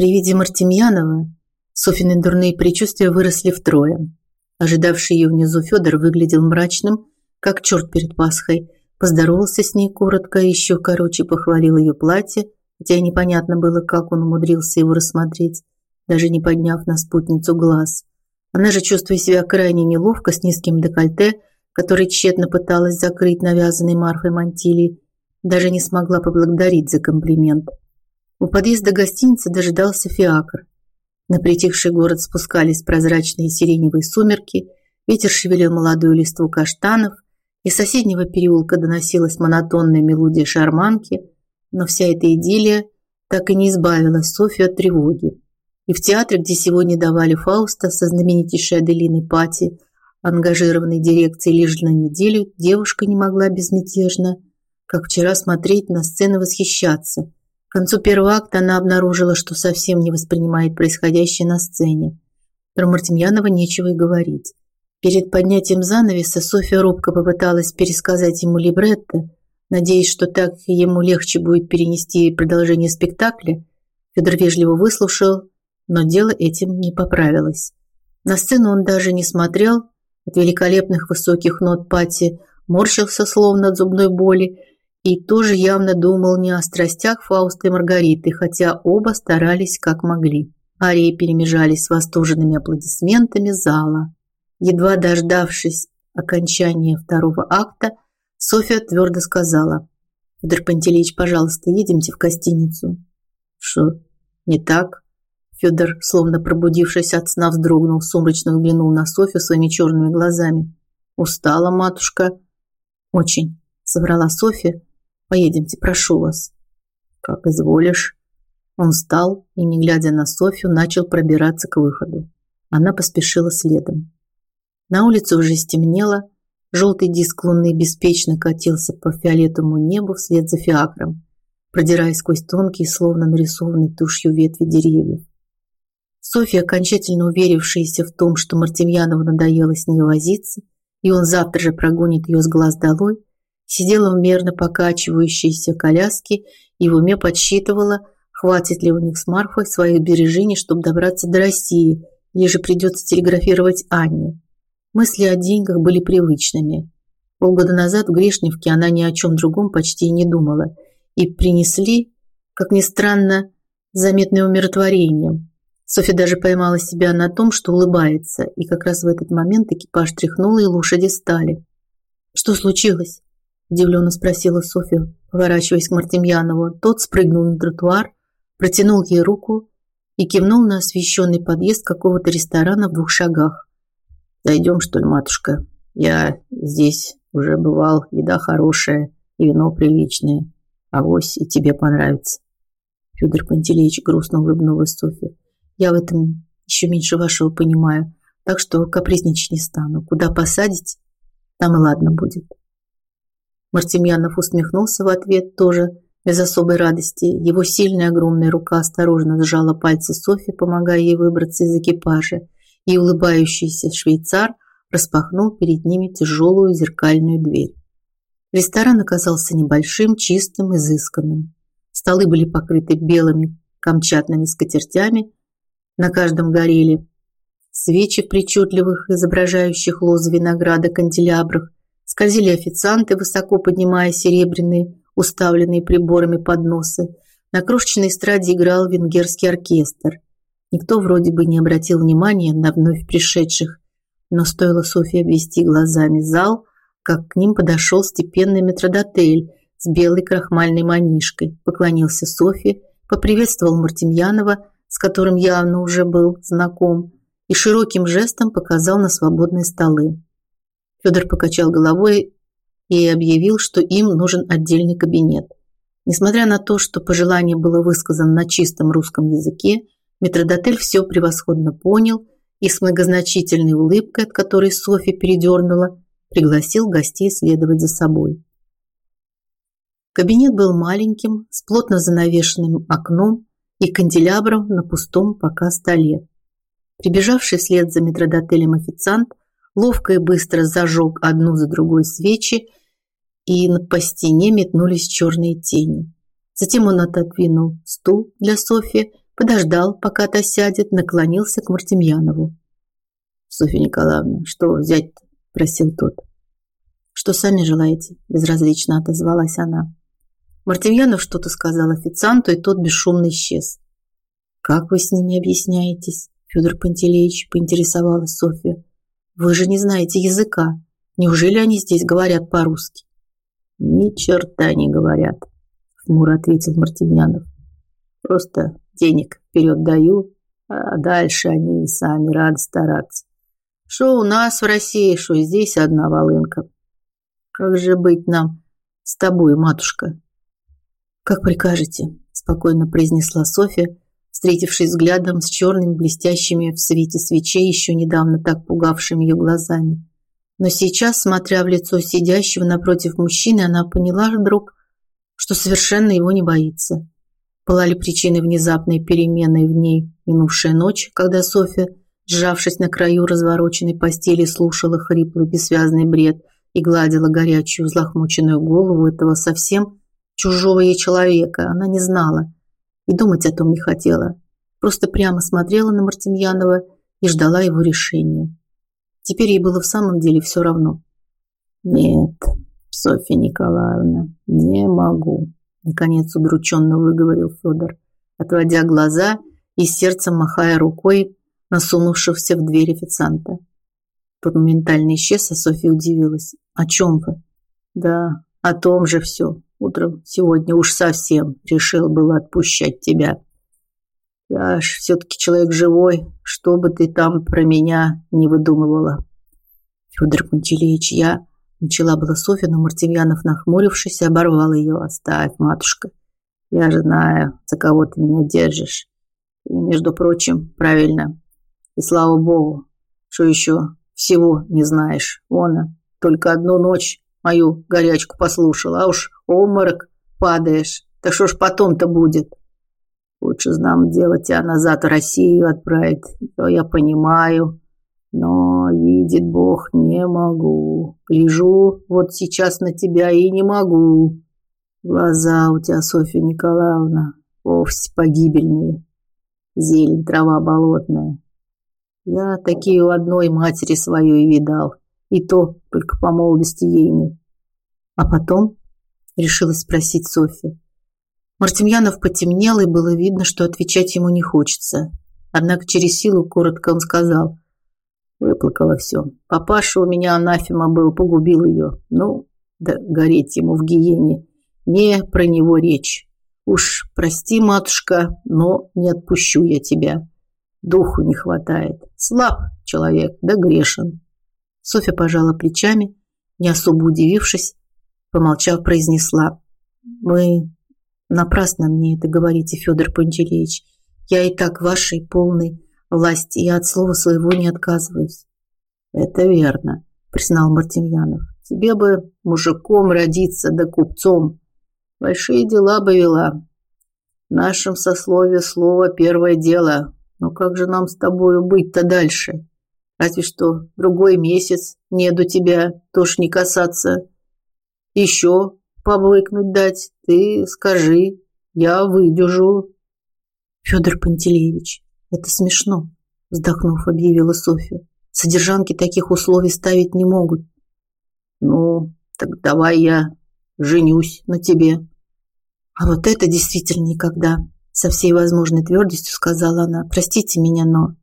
При виде Мартемьянова Софины дурные предчувствия выросли втрое. Ожидавший ее внизу Федор выглядел мрачным, как черт перед Пасхой. Поздоровался с ней коротко, еще короче похвалил ее платье, хотя и непонятно было, как он умудрился его рассмотреть, даже не подняв на спутницу глаз. Она же, чувствуя себя крайне неловко, с низким декольте, который тщетно пыталась закрыть навязанной Марфой мантилией, даже не смогла поблагодарить за комплимент. У подъезда гостиницы дожидался фиакр. На притихший город спускались прозрачные сиреневые сумерки, ветер шевелил молодую листву каштанов, из соседнего переулка доносилась монотонная мелодия шарманки, но вся эта идиллия так и не избавила Софью от тревоги. И в театре, где сегодня давали Фауста со знаменитейшей Аделиной Пати, ангажированной дирекцией лишь на неделю, девушка не могла безмятежно, как вчера, смотреть на сцену восхищаться – к концу первого акта она обнаружила, что совсем не воспринимает происходящее на сцене. Про Мартемьянова нечего и говорить. Перед поднятием занавеса Софья робко попыталась пересказать ему либретто, надеясь, что так ему легче будет перенести продолжение спектакля. Федор вежливо выслушал, но дело этим не поправилось. На сцену он даже не смотрел, от великолепных высоких нот Пати морщился словно от зубной боли и тоже явно думал не о страстях Фауста и Маргариты, хотя оба старались как могли. Арии перемежались с восторженными аплодисментами зала. Едва дождавшись окончания второго акта, Софья твердо сказала: "Федор Пантелеич, пожалуйста, едемте в гостиницу". "Что? Не так?" Федор, словно пробудившись от сна, вздрогнул, сумрачно взглянул на Софью своими черными глазами. "Устала, матушка?" "Очень", соврала Софья, Поедемте, прошу вас. Как изволишь. Он встал и, не глядя на Софью, начал пробираться к выходу. Она поспешила следом. На улице уже стемнело, желтый диск луны беспечно катился по фиолетовому небу вслед за фиакром, продираясь сквозь тонкие, словно нарисованные тушью ветви деревьев. Софья, окончательно уверившаяся в том, что Мартемьянову надоело с ней возиться, и он завтра же прогонит ее с глаз долой, сидела в мерно покачивающейся коляске и в уме подсчитывала, хватит ли у них с Марфой своих бережений, чтобы добраться до России, или же придется телеграфировать Анне. Мысли о деньгах были привычными. Полгода назад в Грешневке она ни о чем другом почти и не думала. И принесли, как ни странно, заметное умиротворение. Софья даже поймала себя на том, что улыбается, и как раз в этот момент экипаж тряхнул, и лошади стали. «Что случилось?» Удивленно спросила Софья, поворачиваясь к Мартемьянову. Тот спрыгнул на тротуар, протянул ей руку и кивнул на освещенный подъезд какого-то ресторана в двух шагах. «Зайдем, что ли, матушка? Я здесь уже бывал, еда хорошая и вино приличное. Авось и тебе понравится». Федор Пантелеич грустно улыбнулась Софья. «Я в этом еще меньше вашего понимаю, так что капризничать не стану. Куда посадить, там и ладно будет». Мартемьянов усмехнулся в ответ тоже без особой радости. Его сильная огромная рука осторожно сжала пальцы Софи, помогая ей выбраться из экипажа, и улыбающийся швейцар распахнул перед ними тяжелую зеркальную дверь. Ресторан оказался небольшим, чистым, изысканным. Столы были покрыты белыми камчатными скатертями, на каждом горели свечи причудливых, изображающих лозы винограда канделябрах, Скользили официанты, высоко поднимая серебряные, уставленные приборами подносы. На крошечной эстраде играл венгерский оркестр. Никто вроде бы не обратил внимания на вновь пришедших, но стоило Софье обвести глазами зал, как к ним подошел степенный метродотель с белой крахмальной манишкой, поклонился Софье, поприветствовал Мартемьянова, с которым явно уже был знаком, и широким жестом показал на свободные столы. Федор покачал головой и объявил, что им нужен отдельный кабинет. Несмотря на то, что пожелание было высказано на чистом русском языке, метродотель все превосходно понял и с многозначительной улыбкой, от которой Софья передернула, пригласил гостей следовать за собой. Кабинет был маленьким, с плотно занавешенным окном и канделябром на пустом пока столе. Прибежавший вслед за метродотелем официант ловко и быстро зажег одну за другой свечи, и по стене метнулись черные тени. Затем он отодвинул стул для Софьи, подождал, пока та сядет, наклонился к Мартемьянову. «Софья Николаевна, что взять-то?» – просил тот. «Что сами желаете?» – безразлично отозвалась она. Мартемьянов что-то сказал официанту, и тот бесшумно исчез. «Как вы с ними объясняетесь?» Федор Пантелеич поинтересовалась Софья. «Вы же не знаете языка. Неужели они здесь говорят по-русски?» «Ни черта не говорят», – хмуро ответил Мартемьянов. «Просто денег вперед даю, а дальше они и сами рады стараться. Что у нас в России, что здесь одна волынка. Как же быть нам с тобой, матушка?» «Как прикажете», – спокойно произнесла Софья, встретившись взглядом с черными блестящими в свете свечей, еще недавно так пугавшими ее глазами. Но сейчас, смотря в лицо сидящего напротив мужчины, она поняла вдруг, что совершенно его не боится. Была ли причиной внезапной перемены в ней минувшая ночь, когда Софья, сжавшись на краю развороченной постели, слушала хриплый бессвязный бред и гладила горячую взлохмоченную голову этого совсем чужого ей человека, она не знала и думать о том не хотела. Просто прямо смотрела на Мартемьянова и ждала его решения. Теперь ей было в самом деле все равно. «Нет, Софья Николаевна, не могу», – наконец удрученно выговорил Федор, отводя глаза и сердцем махая рукой насунувшегося в дверь официанта. Тот моментально исчез, а Софья удивилась. «О чем вы?» «Да, о том же все. Утром сегодня уж совсем решил было отпущать тебя. Я ж все-таки человек живой, что бы ты там про меня не выдумывала. Федор Пантелеич, я... Начала была Софья, но Мартемьянов, нахмурившись, оборвал ее. «Оставь, матушка. Я же знаю, за кого ты меня держишь. И, между прочим, правильно. И слава богу, что еще всего не знаешь. Она только одну ночь мою горячку послушала, а уж обморок падаешь. Так что ж потом-то будет? Лучше знам дело тебя назад в Россию отправить, то я понимаю. Но, видит Бог, не могу. Гляжу вот сейчас на тебя и не могу. Глаза у тебя, Софья Николаевна, вовсе погибельные. Зелень, трава болотная. Я такие у одной матери своей видал. И то только по молодости ейной. А потом решилась спросить Софья. Мартемьянов потемнел, и было видно, что отвечать ему не хочется. Однако через силу коротко он сказал. Выплакала все. Папаша у меня анафема был, погубил ее. Ну, да гореть ему в гиене. Не про него речь. Уж прости, матушка, но не отпущу я тебя. Духу не хватает. Слаб человек, да грешен. Софья пожала плечами, не особо удивившись, помолчав, произнесла. «Вы напрасно мне это говорите, Федор Пантелеич. Я и так вашей полной власти, и от слова своего не отказываюсь». «Это верно», – признал Мартемьянов. «Тебе бы мужиком родиться, да купцом. Большие дела бы вела. В нашем сословии слово первое дело. Но как же нам с тобою быть-то дальше? Разве что другой месяц не до тебя тоже не касаться. Еще побвыкнуть дать, ты скажи, я выдержу. Федор Пантелеевич, это смешно, вздохнув, объявила Софья. Содержанки таких условий ставить не могут. Ну, так давай я женюсь на тебе. А вот это действительно никогда, со всей возможной твердостью сказала она. Простите меня, но...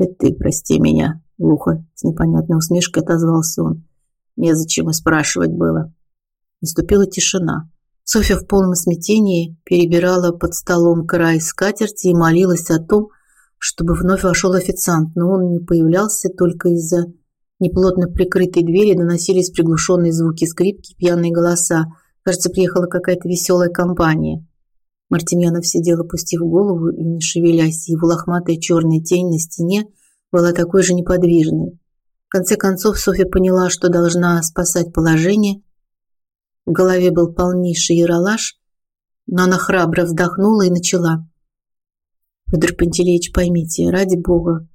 Это ты прости меня, глухо, с непонятной усмешкой отозвался он. Незачем и спрашивать было. Наступила тишина. Софья в полном смятении перебирала под столом край скатерти и молилась о том, чтобы вновь вошел официант, но он не появлялся только из-за неплотно прикрытой двери доносились приглушенные звуки скрипки, пьяные голоса. Кажется, приехала какая-то веселая компания. Мартемьянов сидел, опустив голову и не шевелясь, его лохматая черная тень на стене была такой же неподвижной. В конце концов Софья поняла, что должна спасать положение, в голове был полнейший яролаж, но она храбро вздохнула и начала. Федор Пантелеич, поймите, ради бога,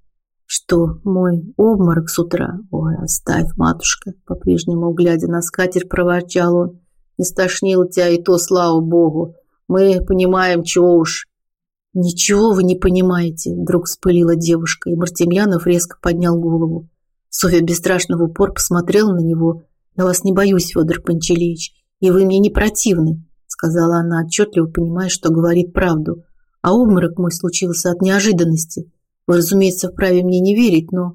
что мой обморок с утра... Ой, оставь, матушка, по-прежнему, глядя на скатерть, проворчал он. Не стошнил тебя и то, слава богу. Мы понимаем, чего уж. «Ничего вы не понимаете», – вдруг вспылила девушка, и Мартемьянов резко поднял голову. Софья бесстрашно в упор посмотрела на него. «Я вас не боюсь, Федор Пантелеич, и вы мне не противны», – сказала она, отчетливо понимая, что говорит правду. «А обморок мой случился от неожиданности. Вы, разумеется, вправе мне не верить, но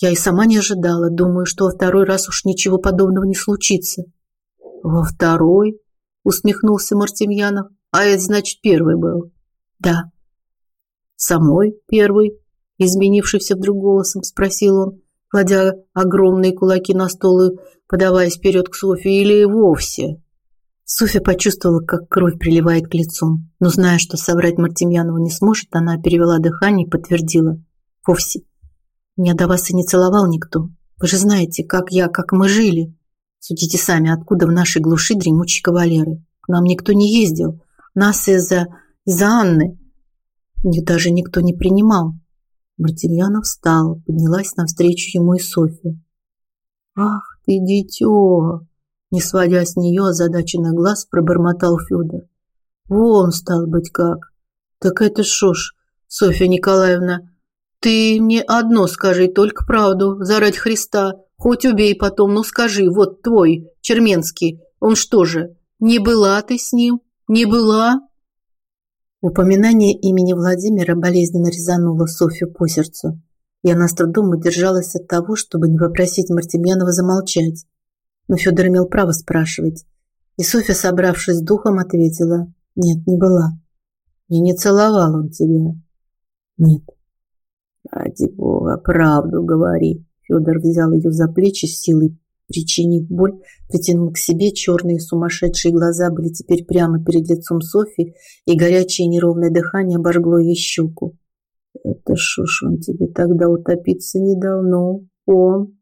я и сама не ожидала. Думаю, что во второй раз уж ничего подобного не случится». «Во второй?» – усмехнулся Мартемьянов. «А это, значит, первый был?» «Да». «Самой первый?» – изменившийся вдруг голосом спросил он, кладя огромные кулаки на стол и подаваясь вперед к Софье, или вовсе? Софья почувствовала, как кровь приливает к лицу. Но зная, что соврать Мартемьянову не сможет, она перевела дыхание и подтвердила. «Вовсе. Меня до вас и не целовал никто. Вы же знаете, как я, как мы жили. Судите сами, откуда в нашей глуши дремучие кавалеры. К нам никто не ездил. Нас из-за из Анны них даже никто не принимал. Мартемьянов встал, поднялась навстречу ему и Софья. «Ах ты, дитё!» Не сводя с нее озадаченный глаз, пробормотал Федор. «Вон, стал быть, как! Так это шо ж, Софья Николаевна, ты мне одно скажи, только правду, заради Христа, Хоть убей потом, ну скажи, вот твой, Черменский, он что же, не была ты с ним? Не была?» Упоминание имени Владимира болезненно резануло Софью по сердцу, и она с трудом удержалась от того, чтобы не попросить Мартемьянова замолчать. Но Федор имел право спрашивать, и Софья, собравшись с духом, ответила «Нет, не была». «И не целовал он тебя?» «Нет». «Ради Бога, правду говори», Федор взял ее за плечи силой, причинив боль, притянул к себе. Черные сумасшедшие глаза были теперь прямо перед лицом Софи, и горячее неровное дыхание обожгло ей щеку. «Это ж он тебе тогда утопиться не дал? Ну, он?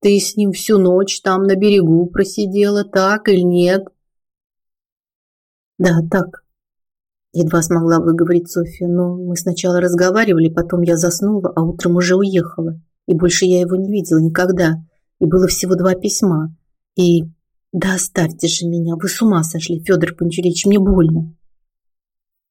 Ты с ним всю ночь там на берегу просидела, так или нет?» «Да, так», Едва смогла выговорить Софья, но мы сначала разговаривали, потом я заснула, а утром уже уехала и больше я его не видела никогда. И было всего два письма. И... Да оставьте же меня, вы с ума сошли, Федор Панчурич, мне больно.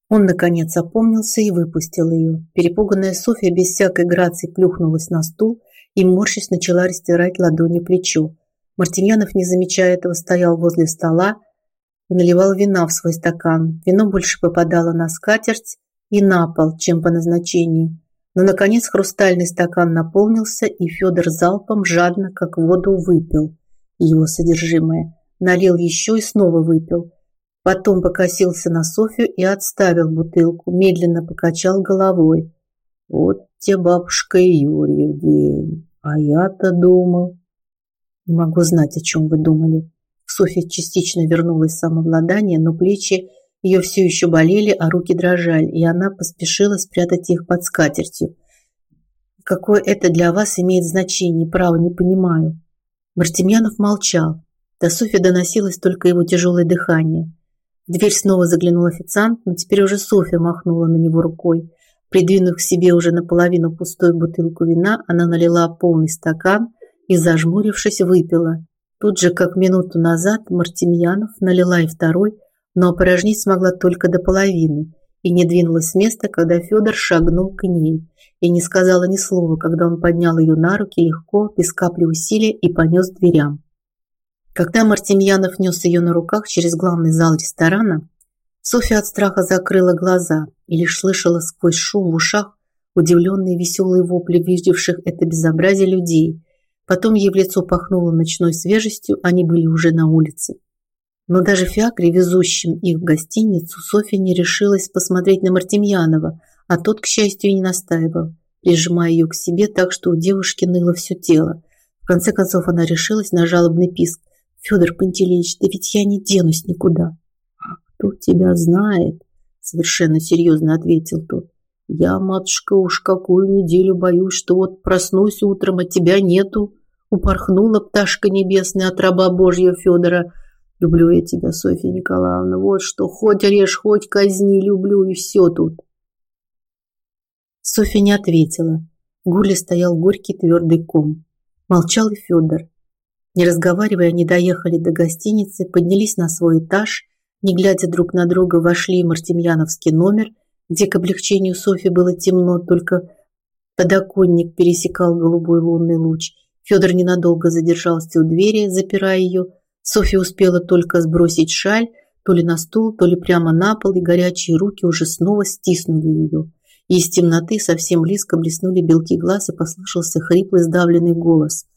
Он, наконец, опомнился и выпустил ее. Перепуганная Софья без всякой грации плюхнулась на стул и, морщись, начала растирать ладони плечо. Мартемьянов, не замечая этого, стоял возле стола и наливал вина в свой стакан. Вино больше попадало на скатерть и на пол, чем по назначению. Но, наконец, хрустальный стакан наполнился, и Федор залпом жадно, как воду, выпил его содержимое. Налил еще и снова выпил. Потом покосился на Софью и отставил бутылку, медленно покачал головой. «Вот те бабушка и Юрьев день, а я-то думал...» «Не могу знать, о чем вы думали». Софья частично вернулась самообладание, но плечи ее все еще болели, а руки дрожали, и она поспешила спрятать их под скатертью. Какое это для вас имеет значение, право не понимаю. Мартемьянов молчал. До Софьи доносилось только его тяжелое дыхание. В дверь снова заглянул официант, но теперь уже Софья махнула на него рукой. Придвинув к себе уже наполовину пустую бутылку вина, она налила полный стакан и, зажмурившись, выпила. Тут же, как минуту назад, Мартемьянов налила и второй, но опорожнить смогла только до половины и не двинулась с места, когда Федор шагнул к ней и не сказала ни слова, когда он поднял ее на руки легко, без капли усилия и понес к дверям. Когда Мартемьянов нес ее на руках через главный зал ресторана, Софья от страха закрыла глаза и лишь слышала сквозь шум в ушах удивленные веселые вопли видевших это безобразие людей. Потом ей в лицо пахнуло ночной свежестью, они были уже на улице. Но даже Фиакре, везущим их в гостиницу, Софья не решилась посмотреть на Мартемьянова, а тот, к счастью, и не настаивал, прижимая ее к себе так, что у девушки ныло все тело. В конце концов она решилась на жалобный писк. «Федор Пантелеич, да ведь я не денусь никуда». «А кто тебя знает?» – совершенно серьезно ответил тот. «Я, матушка, уж какую неделю боюсь, что вот проснусь утром, а тебя нету. Упорхнула пташка небесная от раба Божьего Федора – Люблю я тебя, Софья Николаевна, вот что. Хоть режь, хоть казни, люблю, и все тут. Софья не ответила. В горле стоял горький твердый ком. Молчал и Федор. Не разговаривая, они доехали до гостиницы, поднялись на свой этаж, не глядя друг на друга, вошли в Мартемьяновский номер, где к облегчению Софьи было темно, только подоконник пересекал голубой лунный луч. Федор ненадолго задержался у двери, запирая ее. Софья успела только сбросить шаль, то ли на стул, то ли прямо на пол, и горячие руки уже снова стиснули ее. Из темноты совсем близко блеснули белки глаз, и послышался хриплый сдавленный голос.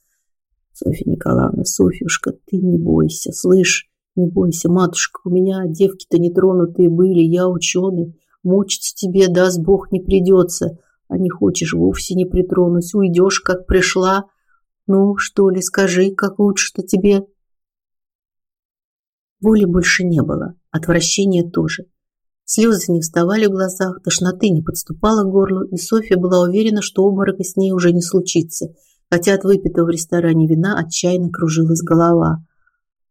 «Софья Николаевна, Софьюшка, ты не бойся, слышь, не бойся, матушка, у меня девки-то нетронутые были, я ученый, мучиться тебе, даст Бог, не придется, а не хочешь, вовсе не притронусь, уйдешь, как пришла. Ну, что ли, скажи, как лучше-то тебе?» Боли больше не было, отвращения тоже. Слезы не вставали в глазах, тошноты не подступала к горлу, и Софья была уверена, что обморока с ней уже не случится, хотя от выпитого в ресторане вина отчаянно кружилась голова.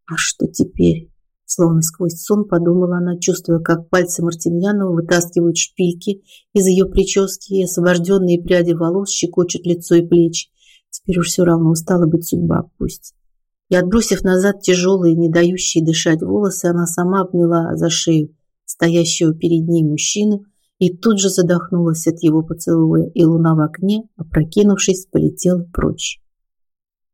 «А что теперь?» Словно сквозь сон подумала она, чувствуя, как пальцы Мартемьянова вытаскивают шпильки из ее прически, и освобожденные пряди волос щекочут лицо и плечи. Теперь уж все равно устала быть судьба, пусть. И отбросив назад тяжелые, не дающие дышать волосы, она сама обняла за шею стоящего перед ней мужчину и тут же задохнулась от его поцелуя, и луна в окне, опрокинувшись, полетела прочь.